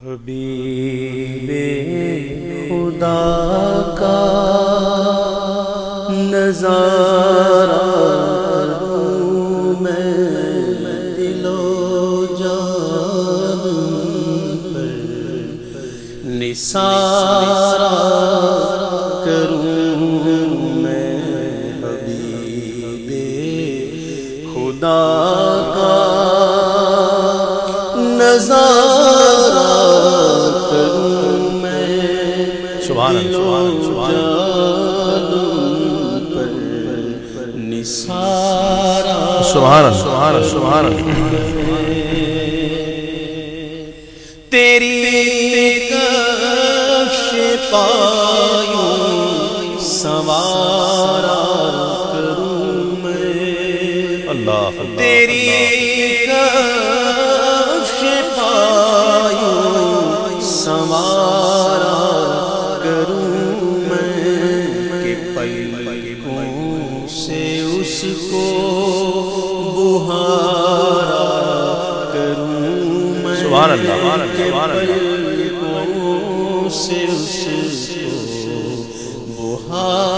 حبیب خدا کا نظارہ میں دل جان پر نثارا کروں میں حبیب خدا کا نظارہ سبحان اللہ سبحان اللہ سبحان اللہ۔ سبحان اللہ تیری کفش پایوں سوارا کروں میں۔ اللہ اللہ تیری کفش پلکوں سے اس کو بہارا کروں میں سبحان اللہ سبحان اللہ سبحان اللہ۔ پلکوں سے اس کو بہارا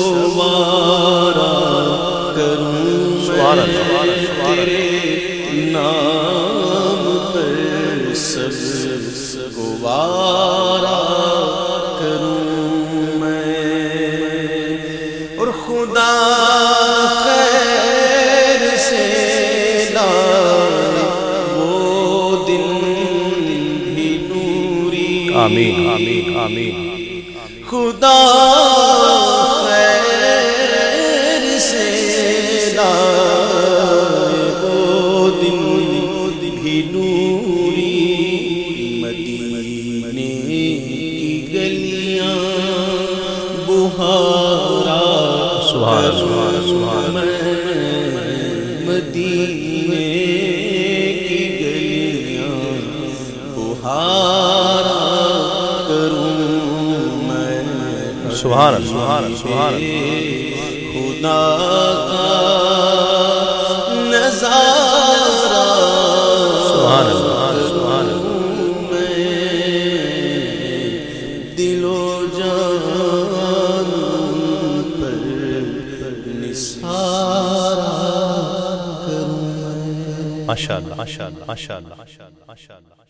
سب گوارا کروں میں۔ اور خدا خیر سے وہ دن بھی نوری۔ آمین آمین آمین۔ خدا خیر سے کی گلیاں بہارا سبحان سبحان مدینے کی گلیاں بہارا کروں میں۔ سبحان سبحان سبحان خدا کا ماشاء اللہ ماشاء اللہ ماشاء اللہ ماشاء اللہ